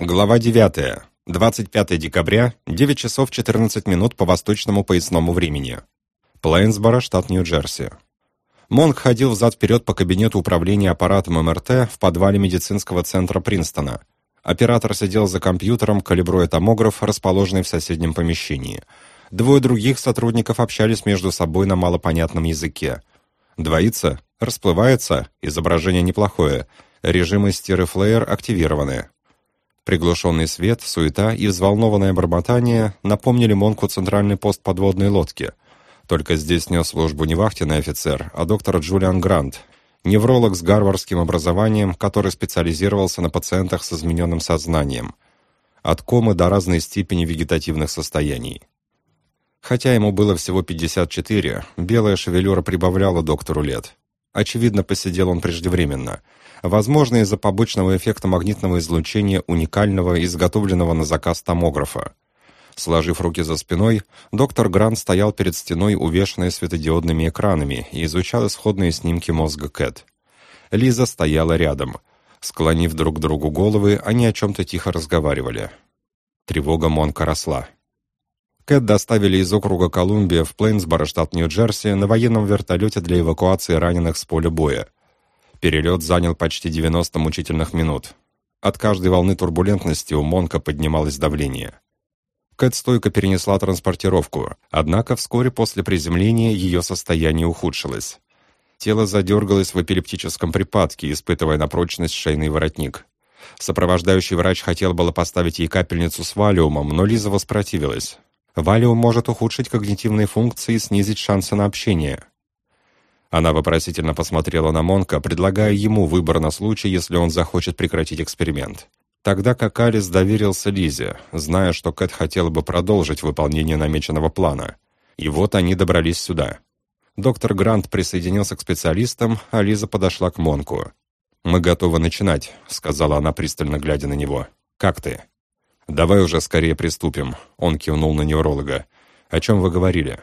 Глава 9. 25 декабря, 9 часов 14 минут по восточному поясному времени. Плейнсборо, штат Нью-Джерси. Монк ходил взад-вперед по кабинету управления аппаратом МРТ в подвале медицинского центра Принстона. Оператор сидел за компьютером, калибруя томограф, расположенный в соседнем помещении. Двое других сотрудников общались между собой на малопонятном языке. Двоится, расплывается, изображение неплохое. Режимы стереофлеер активированы. Приглушенный свет, суета и взволнованное бормотание напомнили Монку центральный пост подводной лодки. Только здесь нес службу не вахтенный офицер, а доктор Джулиан Грант, невролог с гарвардским образованием, который специализировался на пациентах с измененным сознанием, от комы до разной степени вегетативных состояний. Хотя ему было всего 54, белая шевелюра прибавляла доктору лет. Очевидно, посидел он преждевременно – возможно из-за побочного эффекта магнитного излучения уникального, изготовленного на заказ томографа. Сложив руки за спиной, доктор Грант стоял перед стеной, увешанной светодиодными экранами, и изучал исходные снимки мозга Кэт. Лиза стояла рядом. Склонив друг к другу головы, они о чем-то тихо разговаривали. Тревога Монка росла. Кэт доставили из округа Колумбия в Плейнсборо, штат Нью-Джерси, на военном вертолете для эвакуации раненых с поля боя. Перелет занял почти 90 мучительных минут. От каждой волны турбулентности у Монка поднималось давление. Кэт стойко перенесла транспортировку, однако вскоре после приземления ее состояние ухудшилось. Тело задергалось в эпилептическом припадке, испытывая на прочность шейный воротник. Сопровождающий врач хотел было поставить ей капельницу с валиумом, но Лиза воспротивилась. Валиум может ухудшить когнитивные функции и снизить шансы на общение. Она вопросительно посмотрела на Монка, предлагая ему выбор на случай, если он захочет прекратить эксперимент. Тогда как Алис доверился Лизе, зная, что Кэт хотела бы продолжить выполнение намеченного плана. И вот они добрались сюда. Доктор Грант присоединился к специалистам, а Лиза подошла к Монку. «Мы готовы начинать», — сказала она, пристально глядя на него. «Как ты?» «Давай уже скорее приступим», — он кивнул на невролога. «О чем вы говорили?»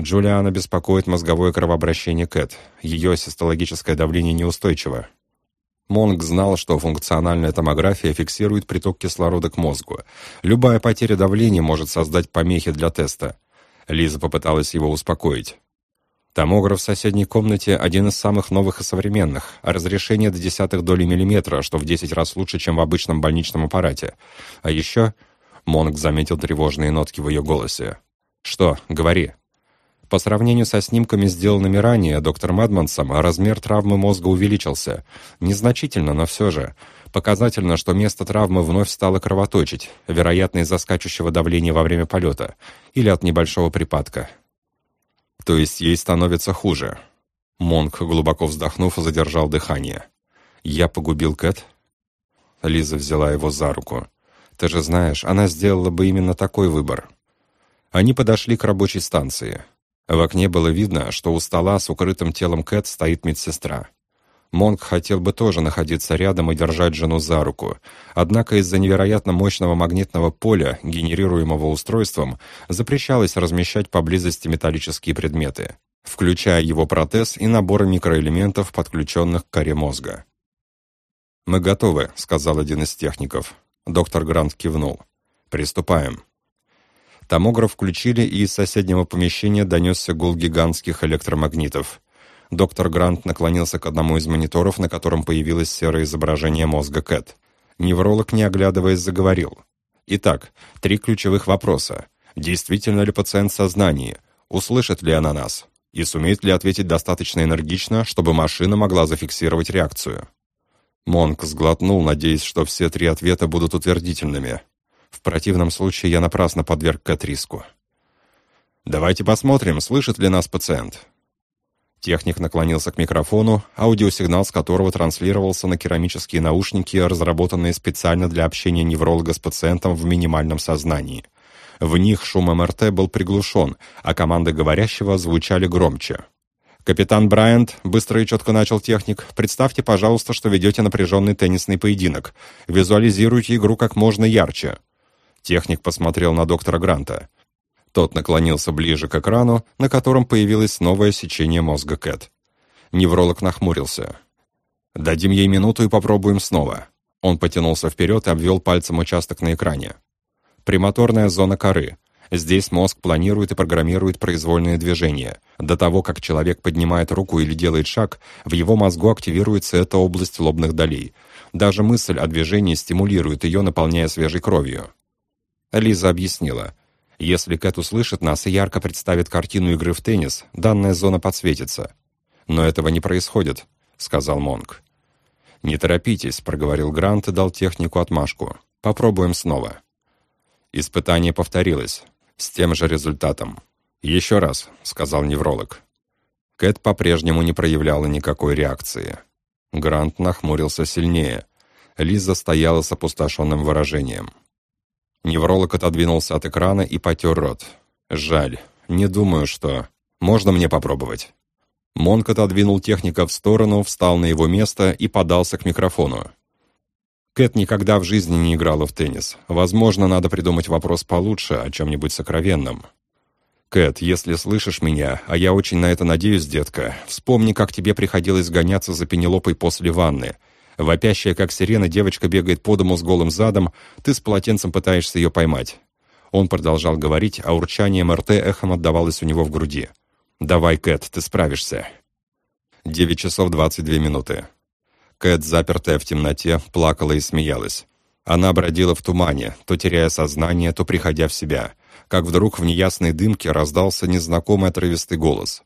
Джулиана беспокоит мозговое кровообращение Кэт. Ее систологическое давление неустойчиво. Монг знал, что функциональная томография фиксирует приток кислорода к мозгу. Любая потеря давления может создать помехи для теста. Лиза попыталась его успокоить. Томограф в соседней комнате один из самых новых и современных, разрешение до десятых долей миллиметра, что в 10 раз лучше, чем в обычном больничном аппарате. А еще... Монг заметил тревожные нотки в ее голосе. «Что? Говори». По сравнению со снимками, сделанными ранее доктором Эдмонсом, размер травмы мозга увеличился. Незначительно, но все же. Показательно, что место травмы вновь стало кровоточить, вероятно, из-за скачущего давления во время полета или от небольшого припадка. То есть ей становится хуже. Монк, глубоко вздохнув, задержал дыхание. «Я погубил Кэт?» Лиза взяла его за руку. «Ты же знаешь, она сделала бы именно такой выбор». Они подошли к рабочей станции. В окне было видно, что у стола с укрытым телом Кэт стоит медсестра. Монк хотел бы тоже находиться рядом и держать жену за руку, однако из-за невероятно мощного магнитного поля, генерируемого устройством, запрещалось размещать поблизости металлические предметы, включая его протез и наборы микроэлементов, подключенных к коре мозга. «Мы готовы», — сказал один из техников. Доктор Грант кивнул. «Приступаем». Томограф включили, и из соседнего помещения донесся гул гигантских электромагнитов. Доктор Грант наклонился к одному из мониторов, на котором появилось серое изображение мозга Кэт. Невролог, не оглядываясь, заговорил. Итак, три ключевых вопроса. Действительно ли пациент в сознании? Услышит ли она нас? И сумеет ли ответить достаточно энергично, чтобы машина могла зафиксировать реакцию? Монк сглотнул, надеясь, что все три ответа будут утвердительными. В противном случае я напрасно подверг Кэт риску. «Давайте посмотрим, слышит ли нас пациент». Техник наклонился к микрофону, аудиосигнал с которого транслировался на керамические наушники, разработанные специально для общения невролога с пациентом в минимальном сознании. В них шум МРТ был приглушен, а команды говорящего звучали громче. «Капитан Брайант», — быстро и четко начал техник, — «представьте, пожалуйста, что ведете напряженный теннисный поединок. Визуализируйте игру как можно ярче. Техник посмотрел на доктора Гранта. Тот наклонился ближе к экрану, на котором появилось новое сечение мозга Кэт. Невролог нахмурился. «Дадим ей минуту и попробуем снова». Он потянулся вперед и обвел пальцем участок на экране. Премоторная зона коры. Здесь мозг планирует и программирует произвольные движения. До того, как человек поднимает руку или делает шаг, в его мозгу активируется эта область лобных долей. Даже мысль о движении стимулирует ее, наполняя свежей кровью. Лиза объяснила. Если Кэт услышит нас и ярко представит картину игры в теннис, данная зона подсветится. «Но этого не происходит», — сказал Монк. «Не торопитесь», — проговорил Грант и дал технику отмашку. «Попробуем снова». Испытание повторилось, с тем же результатом. «Еще раз», — сказал невролог. Кэт по-прежнему не проявляла никакой реакции. Грант нахмурился сильнее. Лиза стояла с опустошенным выражением. Невролог отодвинулся от экрана и потер рот. «Жаль. Не думаю, что... Можно мне попробовать?» Монк отодвинул техника в сторону, встал на его место и подался к микрофону. Кэт никогда в жизни не играла в теннис. Возможно, надо придумать вопрос получше, о чем-нибудь сокровенном. «Кэт, если слышишь меня, а я очень на это надеюсь, детка, вспомни, как тебе приходилось гоняться за Пенелопой после ванны. Вопящая, как сирена, девочка бегает по дому с голым задом, ты с полотенцем пытаешься ее поймать». Он продолжал говорить, а урчание МРТ эхом отдавалось у него в груди. «Давай, Кэт, ты справишься». Девять часов двадцать две минуты. Кэт, запертая в темноте, плакала и смеялась. Она бродила в тумане, то теряя сознание, то приходя в себя, как вдруг в неясной дымке раздался незнакомый отрывистый голос.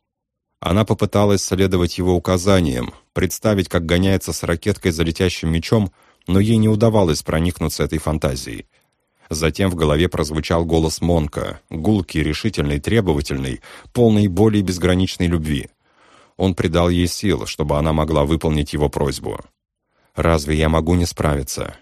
Она попыталась следовать его указаниям, представить, как гоняется с ракеткой за летящим мечом, но ей не удавалось проникнуться этой фантазией. Затем в голове прозвучал голос Монка, гулкий, решительный, требовательный, полный боли и безграничной любви. Он придал ей сил, чтобы она могла выполнить его просьбу. «Разве я могу не справиться?»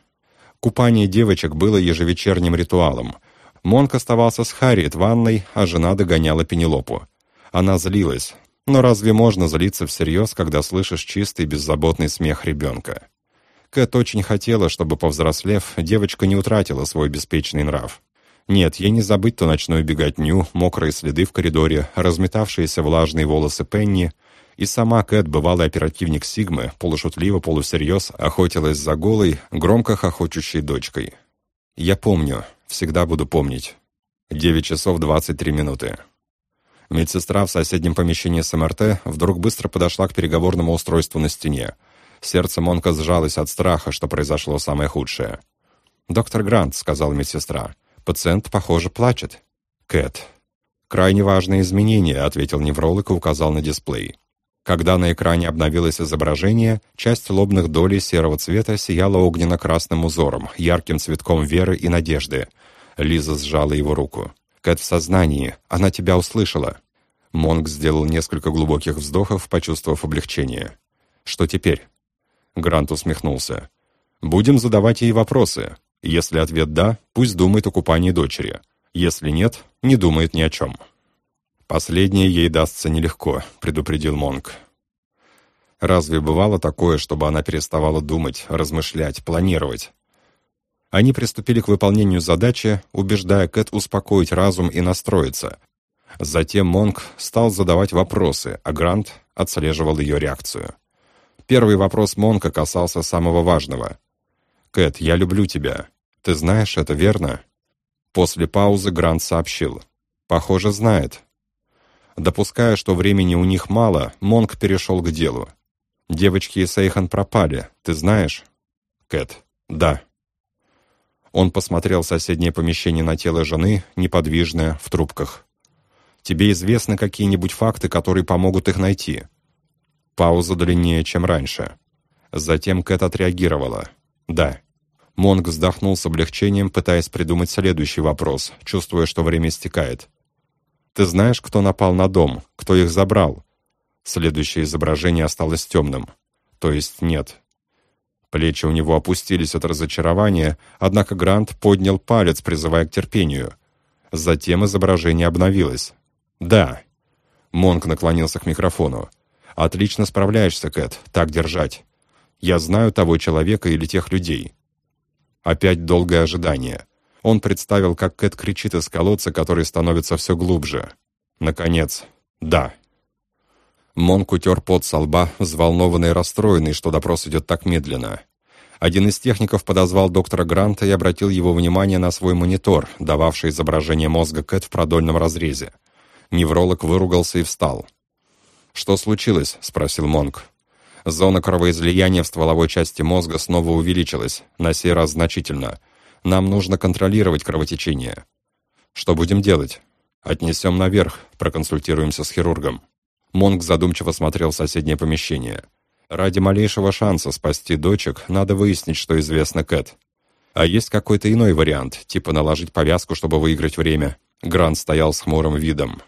Купание девочек было ежевечерним ритуалом. Монк оставался с Харриет в ванной, а жена догоняла Пенелопу. Она злилась. Но разве можно злиться всерьез, когда слышишь чистый беззаботный смех ребенка? Кэт очень хотела, чтобы, повзрослев, девочка не утратила свой беспечный нрав. Нет, ей не забыть ту ночную беготню, мокрые следы в коридоре, разметавшиеся влажные волосы Пенни. И сама Кэт, бывалый оперативник Сигмы, полушутливо, полусерьез, охотилась за голой, громко хохочущей дочкой. «Я помню, всегда буду помнить». Девять часов двадцать три минуты. Медсестра в соседнем помещении с МРТ вдруг быстро подошла к переговорному устройству на стене. Сердце Монка сжалось от страха, что произошло самое худшее. «Доктор Грант», — сказала медсестра, — «пациент, похоже, плачет». «Кэт». «Крайне важные изменения», — ответил невролог и указал на дисплей. Когда на экране обновилось изображение, часть лобных долей серого цвета сияла огненно-красным узором, ярким цветком веры и надежды. Лиза сжала его руку. «Кэт в сознании. Она тебя услышала». Монг сделал несколько глубоких вздохов, почувствовав облегчение. «Что теперь?» Грант усмехнулся. «Будем задавать ей вопросы. Если ответ «да», пусть думает о купании дочери. Если нет, не думает ни о чем». «Последнее ей дастся нелегко», — предупредил Монг. Разве бывало такое, чтобы она переставала думать, размышлять, планировать? Они приступили к выполнению задачи, убеждая Кэт успокоить разум и настроиться. Затем Монг стал задавать вопросы, а Грант отслеживал ее реакцию. Первый вопрос Монка касался самого важного. «Кэт, я люблю тебя. Ты знаешь это, верно?» После паузы Грант сообщил. «Похоже, знает». Допуская, что времени у них мало, Монк перешел к делу. «Девочки и Сейхан пропали, ты знаешь?» «Кэт, да». Он посмотрел в соседнее помещение на тело жены, неподвижное, в трубках. «Тебе известны какие-нибудь факты, которые помогут их найти?» Пауза длиннее, чем раньше. Затем Кэт отреагировала. «Да». Монг вздохнул с облегчением, пытаясь придумать следующий вопрос, чувствуя, что время истекает. «Ты знаешь, кто напал на дом? Кто их забрал?» Следующее изображение осталось темным. То есть нет. Плечи у него опустились от разочарования, однако Грант поднял палец, призывая к терпению. Затем изображение обновилось. «Да». Монк наклонился к микрофону. «Отлично справляешься, Кэт, так держать. Я знаю того человека или тех людей». Опять долгое ожидание. Он представил, как Кэт кричит из колодца, который становится все глубже. Наконец, «Да». Монк утер пот со лба, взволнованный и расстроенный, что допрос идет так медленно. Один из техников подозвал доктора Гранта и обратил его внимание на свой монитор, дававший изображение мозга Кэт в продольном разрезе. Невролог выругался и встал. «Что случилось?» — спросил Монк. Зона кровоизлияния в стволовой части мозга снова увеличилась, на сей раз значительно. Нам нужно контролировать кровотечение. Что будем делать? Отнесем наверх, проконсультируемся с хирургом. Монк задумчиво смотрел в соседнее помещение. Ради малейшего шанса спасти дочек, надо выяснить, что известно Кэт. А есть какой-то иной вариант, типа наложить повязку, чтобы выиграть время? Грант стоял с хмурым видом.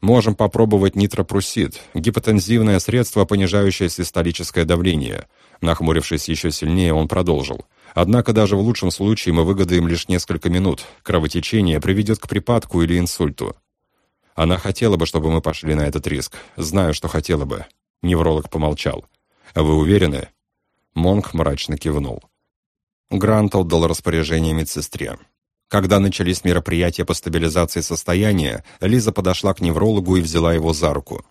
Можем попробовать нитропрусид, гипотензивное средство, понижающее систолическое давление. Нахмурившись еще сильнее, он продолжил. Однако даже в лучшем случае мы выгадаем лишь несколько минут. Кровотечение приведет к припадку или инсульту. Она хотела бы, чтобы мы пошли на этот риск. Знаю, что хотела бы. Невролог помолчал. Вы уверены? Монк мрачно кивнул. Грант отдал распоряжение медсестре. Когда начались мероприятия по стабилизации состояния, Лиза подошла к неврологу и взяла его за руку.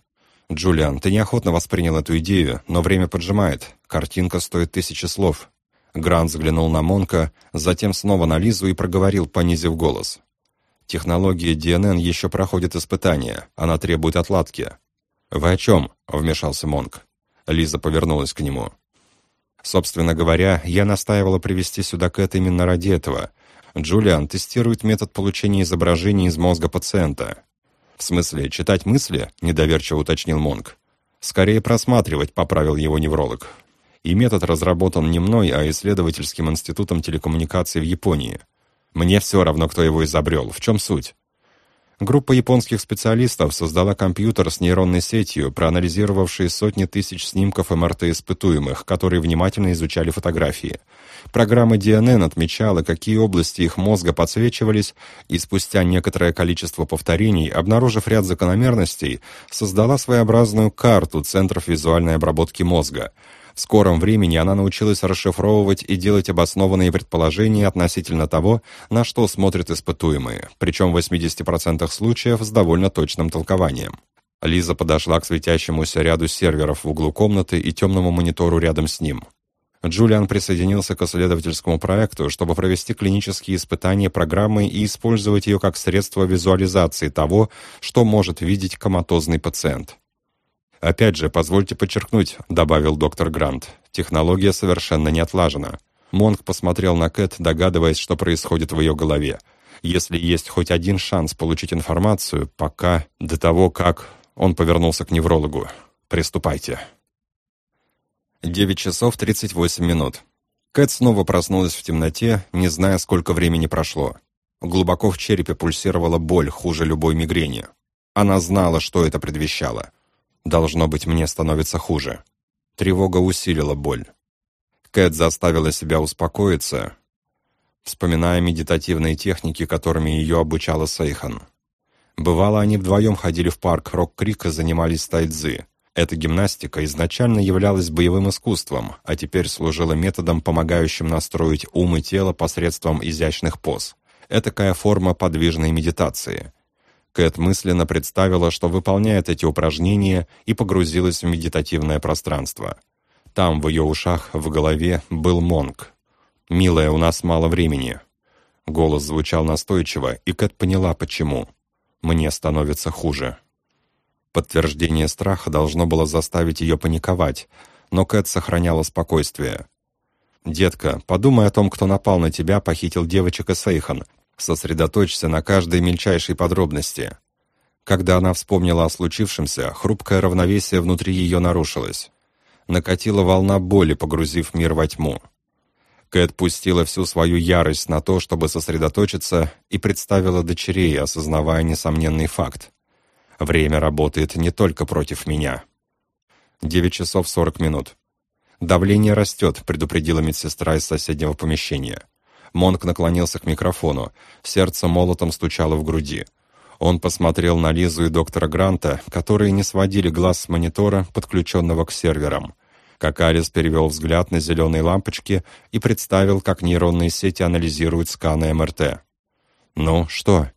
«Джулиан, ты неохотно воспринял эту идею, но время поджимает. Картинка стоит тысячи слов». Грант взглянул на Монка, затем снова на Лизу и проговорил, понизив голос. «Технология ДНН еще проходит испытания. Она требует отладки». «Вы о чем?» — вмешался Монк. Лиза повернулась к нему. «Собственно говоря, я настаивала привести сюда Кэт именно ради этого. Джулиан тестирует метод получения изображений из мозга пациента. «В смысле, читать мысли?» – недоверчиво уточнил Монг. «Скорее просматривать», – поправил его невролог. И метод разработан не мной, а исследовательским институтом телекоммуникаций в Японии. Мне все равно, кто его изобрел. В чем суть? Группа японских специалистов создала компьютер с нейронной сетью, проанализировавший сотни тысяч снимков МРТ-испытуемых, которые внимательно изучали фотографии. Программа DNN отмечала, какие области их мозга подсвечивались, и спустя некоторое количество повторений, обнаружив ряд закономерностей, создала своеобразную карту центров визуальной обработки мозга — в скором времени она научилась расшифровывать и делать обоснованные предположения относительно того, на что смотрят испытуемые, причем в 80% случаев с довольно точным толкованием. Лиза подошла к светящемуся ряду серверов в углу комнаты и темному монитору рядом с ним. Джулиан присоединился к исследовательскому проекту, чтобы провести клинические испытания программы и использовать ее как средство визуализации того, что может видеть коматозный пациент. «Опять же, позвольте подчеркнуть», — добавил доктор Грант, «технология совершенно не отлажена». Монк посмотрел на Кэт, догадываясь, что происходит в ее голове. Если есть хоть один шанс получить информацию, пока, до того, как... Он повернулся к неврологу. «Приступайте». Девять часов тридцать восемь минут. Кэт снова проснулась в темноте, не зная, сколько времени прошло. Глубоко в черепе пульсировала боль, хуже любой мигрени. Она знала, что это предвещало. Должно быть, мне становится хуже. Тревога усилила боль. Кэт заставила себя успокоиться, вспоминая медитативные техники, которыми ее обучала Сейхан. Бывало, они вдвоем ходили в парк Рок-Крик и занимались тайцзи. Эта гимнастика изначально являлась боевым искусством, а теперь служила методом, помогающим настроить ум и тело посредством изящных поз. Этакая форма подвижной медитации — Кэт мысленно представила, что выполняет эти упражнения и погрузилась в медитативное пространство. Там, в ее ушах, в голове, был Монг. «Милая, у нас мало времени». Голос звучал настойчиво, и Кэт поняла, почему. «Мне становится хуже». Подтверждение страха должно было заставить ее паниковать, но Кэт сохраняла спокойствие. «Детка, подумай о том, кто напал на тебя, похитил девочек и Сейхан, Сосредоточься на каждой мельчайшей подробности. Когда она вспомнила о случившемся, хрупкое равновесие внутри ее нарушилось. Накатила волна боли, погрузив мир во тьму. Кэт пустила всю свою ярость на то, чтобы сосредоточиться, и представила дочерей, осознавая несомненный факт. Время работает не только против меня. Девять часов сорок минут. «Давление растет», — предупредила медсестра из соседнего помещения. Монк наклонился к микрофону. Сердце молотом стучало в груди. Он посмотрел на Лизу и доктора Гранта, которые не сводили глаз с монитора, подключенного к серверам. Какарис перевел взгляд на зеленые лампочки и представил, как нейронные сети анализируют сканы МРТ. «Ну, что?»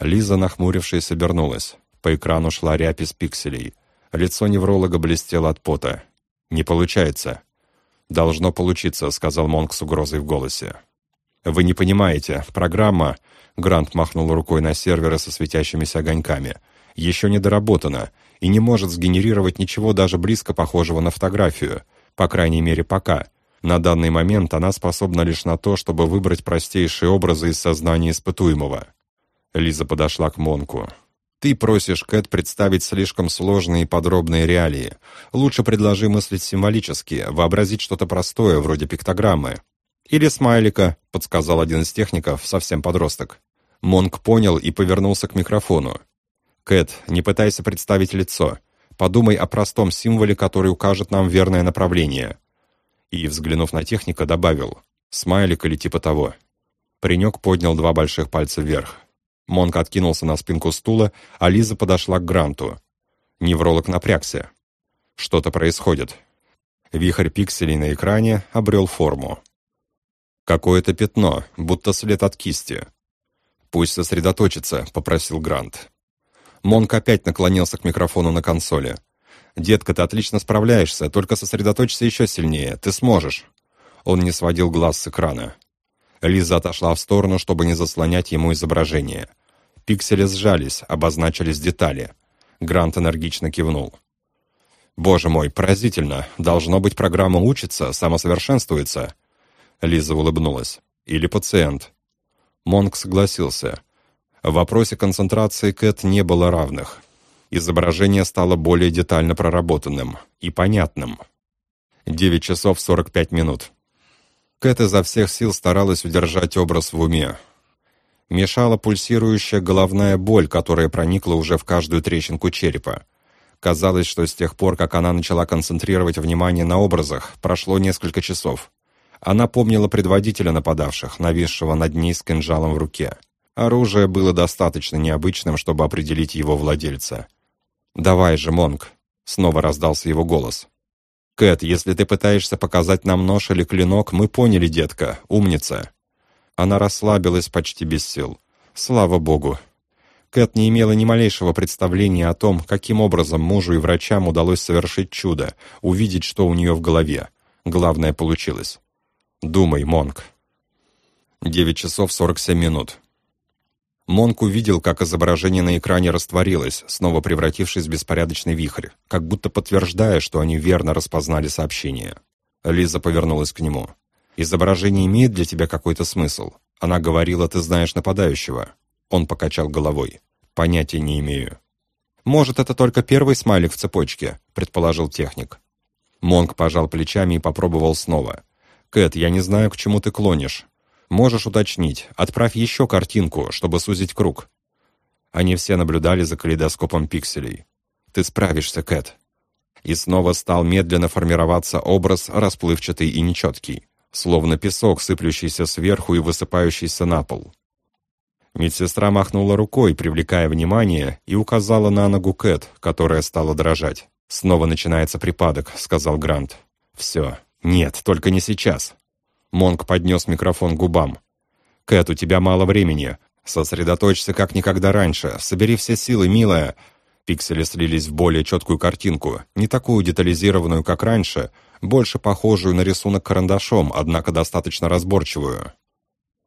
Лиза, нахмурившись, обернулась. По экрану шла рябь из пикселей. Лицо невролога блестело от пота. «Не получается». «Должно получиться», — сказал Монк с угрозой в голосе. «Вы не понимаете, программа...» Грант махнул рукой на серверы со светящимися огоньками. «Еще не доработана и не может сгенерировать ничего даже близко похожего на фотографию. По крайней мере, пока. На данный момент она способна лишь на то, чтобы выбрать простейшие образы из сознания испытуемого». Лиза подошла к Монку. «Ты просишь Кэт представить слишком сложные и подробные реалии. Лучше предложи мыслить символически, вообразить что-то простое, вроде пиктограммы. «Или смайлика», — подсказал один из техников, совсем подросток. Монк понял и повернулся к микрофону. «Кэт, не пытайся представить лицо. Подумай о простом символе, который укажет нам верное направление». И, взглянув на техника, добавил «смайлик или типа того». Паренек поднял два больших пальца вверх. Монк откинулся на спинку стула, а Лиза подошла к Гранту. Невролог напрягся. Что-то происходит. Вихрь пикселей на экране обрел форму. Какое-то пятно, будто след от кисти. «Пусть сосредоточится», — попросил Грант. Монк опять наклонился к микрофону на консоли. «Детка, ты отлично справляешься, только сосредоточься еще сильнее. Ты сможешь». Он не сводил глаз с экрана. Лиза отошла в сторону, чтобы не заслонять ему изображение. Пиксели сжались, обозначились детали. Грант энергично кивнул. «Боже мой, поразительно! Должно быть, программа учится, самосовершенствуется. Лиза улыбнулась. «Или пациент». Монк согласился. В вопросе концентрации Кэт не было равных. Изображение стало более детально проработанным и понятным. 9 часов 45 минут. Кэт изо всех сил старалась удержать образ в уме. Мешала пульсирующая головная боль, которая проникла уже в каждую трещинку черепа. Казалось, что с тех пор, как она начала концентрировать внимание на образах, прошло несколько часов. Она помнила предводителя нападавших, нависшего над ней с кинжалом в руке. Оружие было достаточно необычным, чтобы определить его владельца. «Давай же, Монг!» — снова раздался его голос. «Кэт, если ты пытаешься показать нам нож или клинок, мы поняли, детка, умница!» Она расслабилась почти без сил. Слава богу! Кэт не имела ни малейшего представления о том, каким образом мужу и врачам удалось совершить чудо, увидеть, что у нее в голове. Главное получилось. Думай, Монк. 9 часов 47 минут. Монк увидел, как изображение на экране растворилось, снова превратившись в беспорядочный вихрь, как будто подтверждая, что они верно распознали сообщение. Лиза повернулась к нему. «Изображение имеет для тебя какой-то смысл?» Она говорила, «Ты знаешь нападающего». Он покачал головой. «Понятия не имею». «Может, это только первый смайлик в цепочке», — предположил техник. Монк пожал плечами и попробовал снова. «Кэт, я не знаю, к чему ты клонишь. Можешь уточнить. Отправь еще картинку, чтобы сузить круг». Они все наблюдали за калейдоскопом пикселей. «Ты справишься, Кэт». И снова стал медленно формироваться образ, расплывчатый и нечеткий, словно песок, сыплющийся сверху и высыпающийся на пол. Медсестра махнула рукой, привлекая внимание, и указала на ногу Кэт, которая стала дрожать. «Снова начинается припадок», — сказал Грант. «Все, «Нет, только не сейчас». Монк поднес микрофон к губам. «Кэт, у тебя мало времени. Сосредоточься как никогда раньше. Собери все силы, милая». Пиксели слились в более четкую картинку, не такую детализированную, как раньше, больше похожую на рисунок карандашом, однако достаточно разборчивую.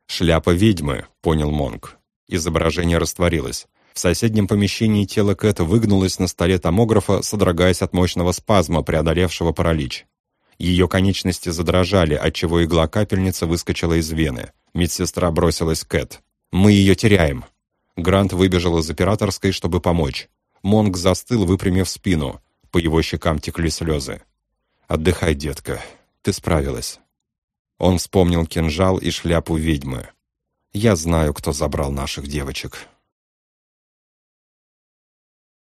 «Шляпа ведьмы», — понял Монк. Изображение растворилось. В соседнем помещении тело Кэт выгнулось на столе томографа, содрогаясь от мощного спазма, преодолевшего паралич. Ее конечности задрожали, отчего игла капельницы выскочила из вены. Медсестра бросилась к Кэт. «Мы ее теряем!» Грант выбежал из операторской, чтобы помочь. Монг застыл, выпрямив спину. По его щекам текли слезы. «Отдыхай, детка. Ты справилась». Он вспомнил кинжал и шляпу ведьмы. «Я знаю, кто забрал наших девочек».